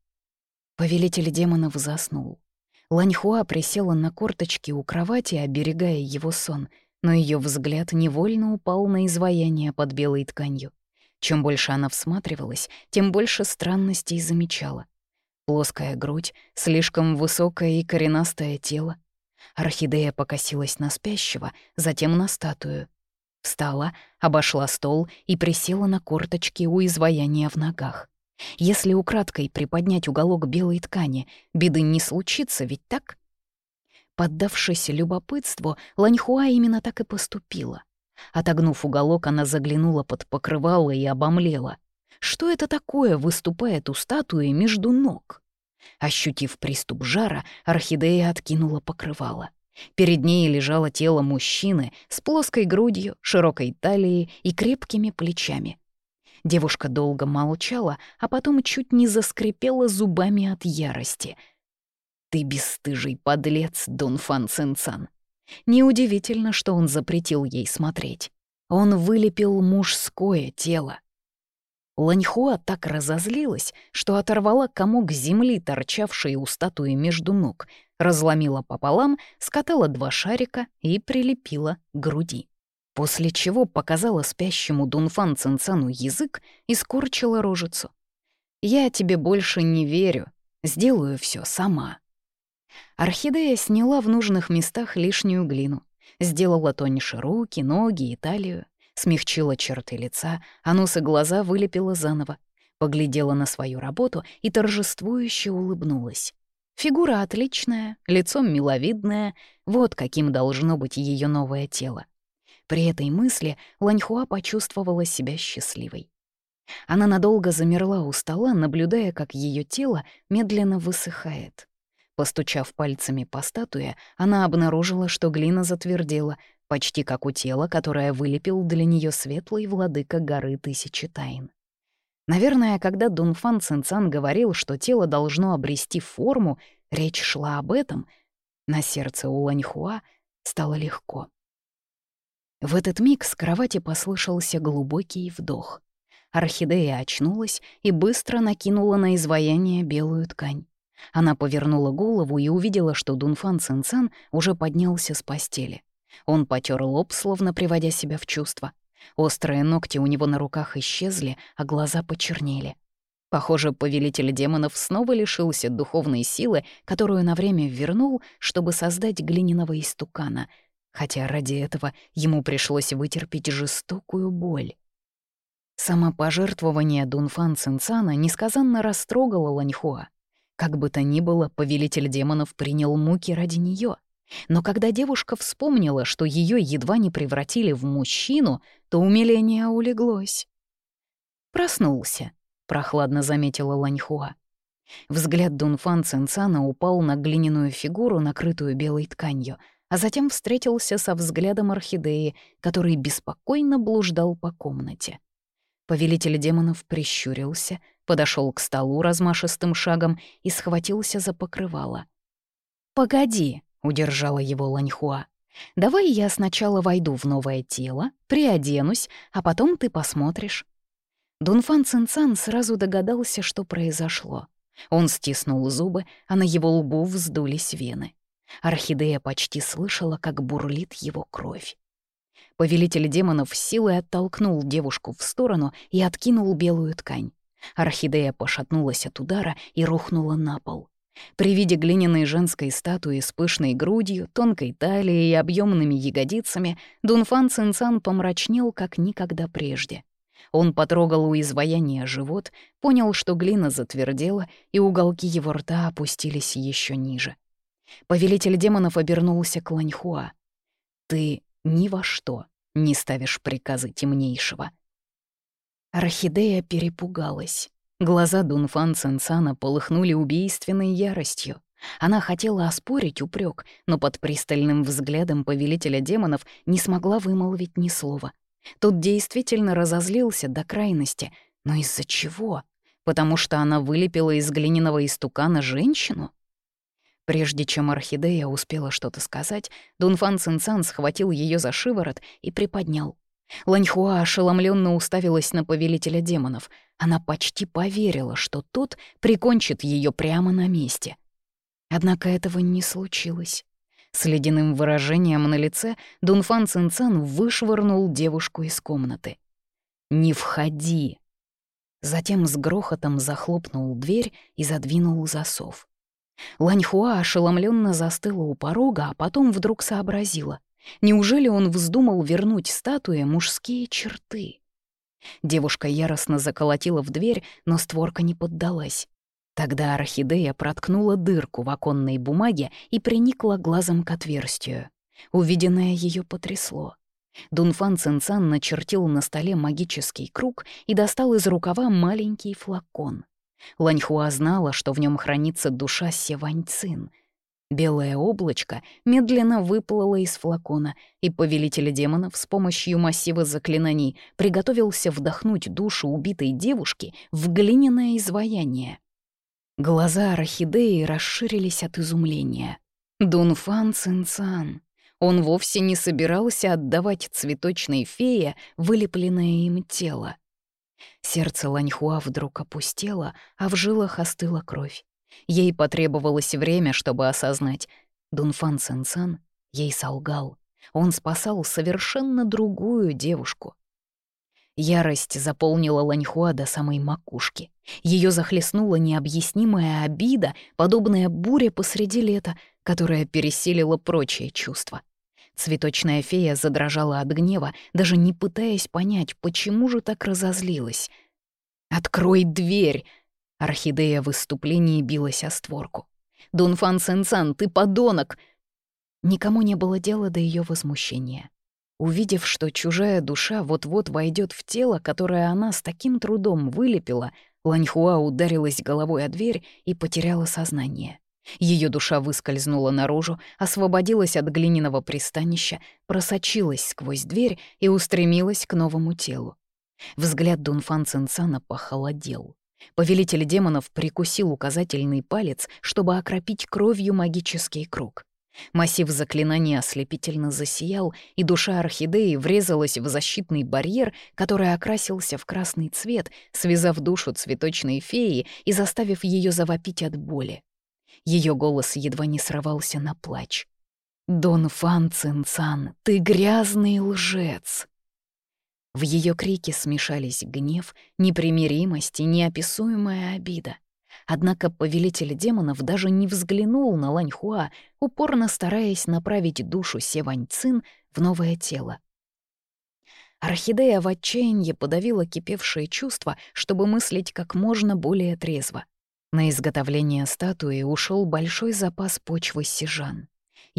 Повелитель демонов заснул. Ланьхуа присела на корточки у кровати, оберегая его сон, но ее взгляд невольно упал на изваяние под белой тканью. Чем больше она всматривалась, тем больше странностей замечала. Плоская грудь, слишком высокое и коренастое тело. Орхидея покосилась на спящего, затем на статую. Встала, обошла стол и присела на корточки у изваяния в ногах. Если украдкой приподнять уголок белой ткани, беды не случится, ведь так? Поддавшись любопытству, Ланьхуа именно так и поступила. Отогнув уголок, она заглянула под покрывало и обомлела. Что это такое выступает у статуи между ног? Ощутив приступ жара, орхидея откинула покрывало. Перед ней лежало тело мужчины с плоской грудью, широкой талией и крепкими плечами. Девушка долго молчала, а потом чуть не заскрипела зубами от ярости. «Ты бесстыжий подлец, Дон Фан Цинцан!» Неудивительно, что он запретил ей смотреть. Он вылепил мужское тело. Ланьхуа так разозлилась, что оторвала комок земли, торчавший у статуи между ног, разломила пополам, скатала два шарика и прилепила к груди. После чего показала спящему Дунфан Цинцану язык и скорчила рожицу. «Я тебе больше не верю, сделаю все сама». Орхидея сняла в нужных местах лишнюю глину, сделала тоньше руки, ноги и талию, смягчила черты лица, а нос и глаза вылепила заново, поглядела на свою работу и торжествующе улыбнулась. Фигура отличная, лицом миловидное, вот каким должно быть ее новое тело. При этой мысли Ланьхуа почувствовала себя счастливой. Она надолго замерла у стола, наблюдая, как ее тело медленно высыхает. Постучав пальцами по статуе, она обнаружила, что глина затвердела, почти как у тела, которое вылепил для нее светлый владыка горы Тысячи Тайн. Наверное, когда Дунфан Цинцан говорил, что тело должно обрести форму, речь шла об этом, на сердце у Ланьхуа стало легко. В этот миг с кровати послышался глубокий вдох. Орхидея очнулась и быстро накинула на изваяние белую ткань. Она повернула голову и увидела, что Дунфан Цинцан уже поднялся с постели. Он потер лоб, словно приводя себя в чувство. Острые ногти у него на руках исчезли, а глаза почернели. Похоже, повелитель демонов снова лишился духовной силы, которую на время вернул, чтобы создать глиняного истукана, хотя ради этого ему пришлось вытерпеть жестокую боль. Самопожертвование Дунфан Цинцана несказанно растрогало Ланьхуа. Как бы то ни было, повелитель демонов принял муки ради нее. Но когда девушка вспомнила, что ее едва не превратили в мужчину, то умиление улеглось. «Проснулся», — прохладно заметила Ланьхуа. Взгляд Дунфан Цинцана упал на глиняную фигуру, накрытую белой тканью, а затем встретился со взглядом орхидеи, который беспокойно блуждал по комнате. Повелитель демонов прищурился, подошел к столу размашистым шагом и схватился за покрывало. «Погоди», удержала его Ланьхуа. «Давай я сначала войду в новое тело, приоденусь, а потом ты посмотришь». Дунфан Цинцан сразу догадался, что произошло. Он стиснул зубы, а на его лбу вздулись вены. Орхидея почти слышала, как бурлит его кровь. Повелитель демонов силой оттолкнул девушку в сторону и откинул белую ткань. Орхидея пошатнулась от удара и рухнула на пол. При виде глиняной женской статуи с пышной грудью, тонкой талией и объемными ягодицами Дунфан Цинцан помрачнел, как никогда прежде. Он потрогал у изваяния живот, понял, что глина затвердела, и уголки его рта опустились еще ниже. Повелитель демонов обернулся к Ланьхуа. «Ты ни во что не ставишь приказы темнейшего». Орхидея перепугалась. Глаза Дунфан Цинцана полыхнули убийственной яростью. Она хотела оспорить упрек, но под пристальным взглядом повелителя демонов не смогла вымолвить ни слова. Тут действительно разозлился до крайности. Но из-за чего? Потому что она вылепила из глиняного истукана женщину? Прежде чем Орхидея успела что-то сказать, Дунфан Цинцан схватил ее за шиворот и приподнял. Ланьхуа ошеломленно уставилась на повелителя демонов. Она почти поверила, что тот прикончит ее прямо на месте. Однако этого не случилось. С ледяным выражением на лице Дунфан Цинцан вышвырнул девушку из комнаты. «Не входи!» Затем с грохотом захлопнул дверь и задвинул засов. Ланьхуа ошеломленно застыла у порога, а потом вдруг сообразила. Неужели он вздумал вернуть статуе мужские черты? Девушка яростно заколотила в дверь, но створка не поддалась. Тогда орхидея проткнула дырку в оконной бумаге и приникла глазом к отверстию. Увиденное ее потрясло. Дунфан Цинцан начертил на столе магический круг и достал из рукава маленький флакон. Ланьхуа знала, что в нем хранится душа Севаньцин. Белое облачко медленно выплыло из флакона, и повелитель демонов с помощью массива заклинаний приготовился вдохнуть душу убитой девушки в глиняное изваяние. Глаза орхидеи расширились от изумления. Дунфан Цинцан. Он вовсе не собирался отдавать цветочной фее вылепленное им тело. Сердце Ланьхуа вдруг опустело, а в жилах остыла кровь. Ей потребовалось время, чтобы осознать. Дунфан Цинцан ей солгал. Он спасал совершенно другую девушку. Ярость заполнила Ланьхуа до самой макушки. Ее захлестнула необъяснимая обида, подобная буре посреди лета, которая пересилила прочие чувства. Цветочная фея задрожала от гнева, даже не пытаясь понять, почему же так разозлилась. «Открой дверь!» Орхидея в выступлении билась о створку. «Дунфан Сенсан, ты подонок!» Никому не было дела до ее возмущения. Увидев, что чужая душа вот-вот войдет в тело, которое она с таким трудом вылепила, Ланьхуа ударилась головой о дверь и потеряла сознание. Ее душа выскользнула наружу, освободилась от глиняного пристанища, просочилась сквозь дверь и устремилась к новому телу. Взгляд Дунфан Цинцана похолодел. Повелитель демонов прикусил указательный палец, чтобы окропить кровью магический круг. Массив заклинания ослепительно засиял, и душа орхидеи врезалась в защитный барьер, который окрасился в красный цвет, связав душу цветочной феи и заставив ее завопить от боли. Ее голос едва не срывался на плач. «Дон Фан Цинцан, ты грязный лжец!» В ее крике смешались гнев, непримиримость и неописуемая обида. Однако повелитель демонов даже не взглянул на Ланьхуа, упорно стараясь направить душу Севаньцин в новое тело. Орхидея в отчаянии подавила кипевшие чувства, чтобы мыслить как можно более трезво. На изготовление статуи ушел большой запас почвы сижан.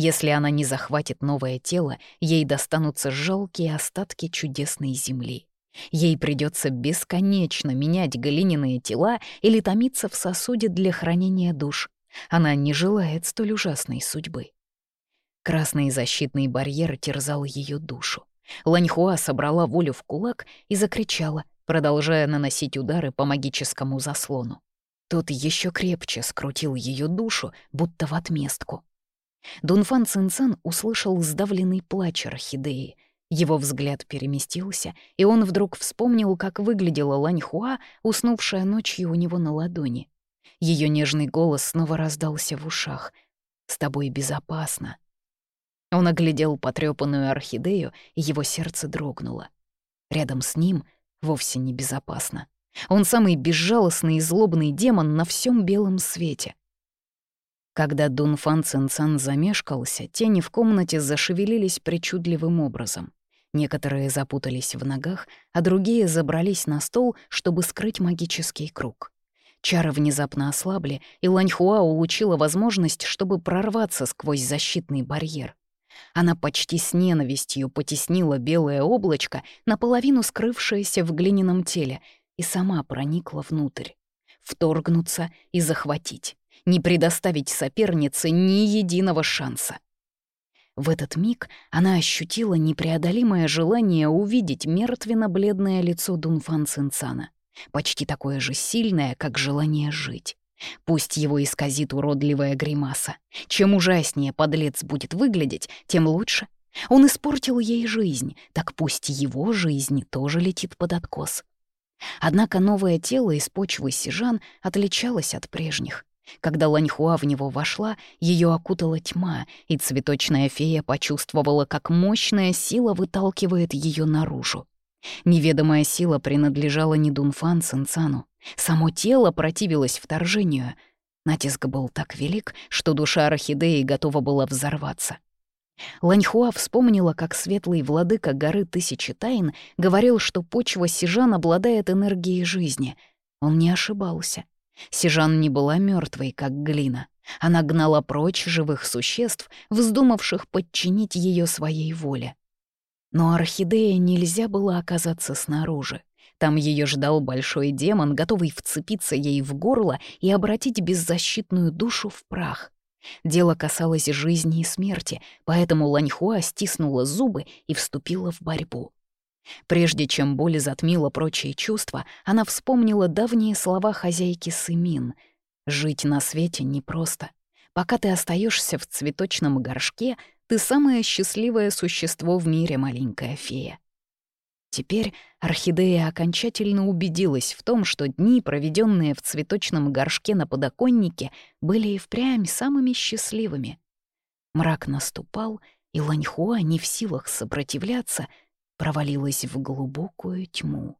Если она не захватит новое тело, ей достанутся жалкие остатки чудесной земли. Ей придется бесконечно менять глиняные тела или томиться в сосуде для хранения душ. Она не желает столь ужасной судьбы. Красный защитный барьер терзал ее душу. Ланьхуа собрала волю в кулак и закричала, продолжая наносить удары по магическому заслону. Тот еще крепче скрутил ее душу, будто в отместку. Дунфан Цинцан услышал сдавленный плач орхидеи. Его взгляд переместился, и он вдруг вспомнил, как выглядела Ланьхуа, уснувшая ночью у него на ладони. Ее нежный голос снова раздался в ушах. «С тобой безопасно». Он оглядел потрёпанную орхидею, и его сердце дрогнуло. Рядом с ним вовсе не безопасно. Он самый безжалостный и злобный демон на всем белом свете. Когда Дунфан Цинцан замешкался, тени в комнате зашевелились причудливым образом. Некоторые запутались в ногах, а другие забрались на стол, чтобы скрыть магический круг. Чары внезапно ослабли, и Ланьхуа улучила возможность, чтобы прорваться сквозь защитный барьер. Она почти с ненавистью потеснила белое облачко, наполовину скрывшееся в глиняном теле, и сама проникла внутрь. Вторгнуться и захватить. Не предоставить сопернице ни единого шанса. В этот миг она ощутила непреодолимое желание увидеть мертвенно-бледное лицо Дунфан Цинцана, почти такое же сильное, как желание жить. Пусть его исказит уродливая гримаса. Чем ужаснее подлец будет выглядеть, тем лучше. Он испортил ей жизнь, так пусть его жизнь тоже летит под откос. Однако новое тело из почвы сижан отличалось от прежних. Когда Ланьхуа в него вошла, ее окутала тьма, и цветочная фея почувствовала, как мощная сила выталкивает ее наружу. Неведомая сила принадлежала не Дунфан Цинцану. Само тело противилось вторжению. Натиск был так велик, что душа орхидеи готова была взорваться. Ланьхуа вспомнила, как светлый владыка горы Тысячи Тайн говорил, что почва Сижан обладает энергией жизни. Он не ошибался. Сижан не была мертвой, как глина. Она гнала прочь живых существ, вздумавших подчинить ее своей воле. Но орхидея нельзя было оказаться снаружи. Там ее ждал большой демон, готовый вцепиться ей в горло и обратить беззащитную душу в прах. Дело касалось жизни и смерти, поэтому Ланьхуа стиснула зубы и вступила в борьбу. Прежде чем боль затмила прочие чувства, она вспомнила давние слова хозяйки Сымин. «Жить на свете непросто. Пока ты остаешься в цветочном горшке, ты самое счастливое существо в мире, маленькая фея». Теперь орхидея окончательно убедилась в том, что дни, проведенные в цветочном горшке на подоконнике, были и впрямь самыми счастливыми. Мрак наступал, и Ланьхуа, не в силах сопротивляться, провалилась в глубокую тьму.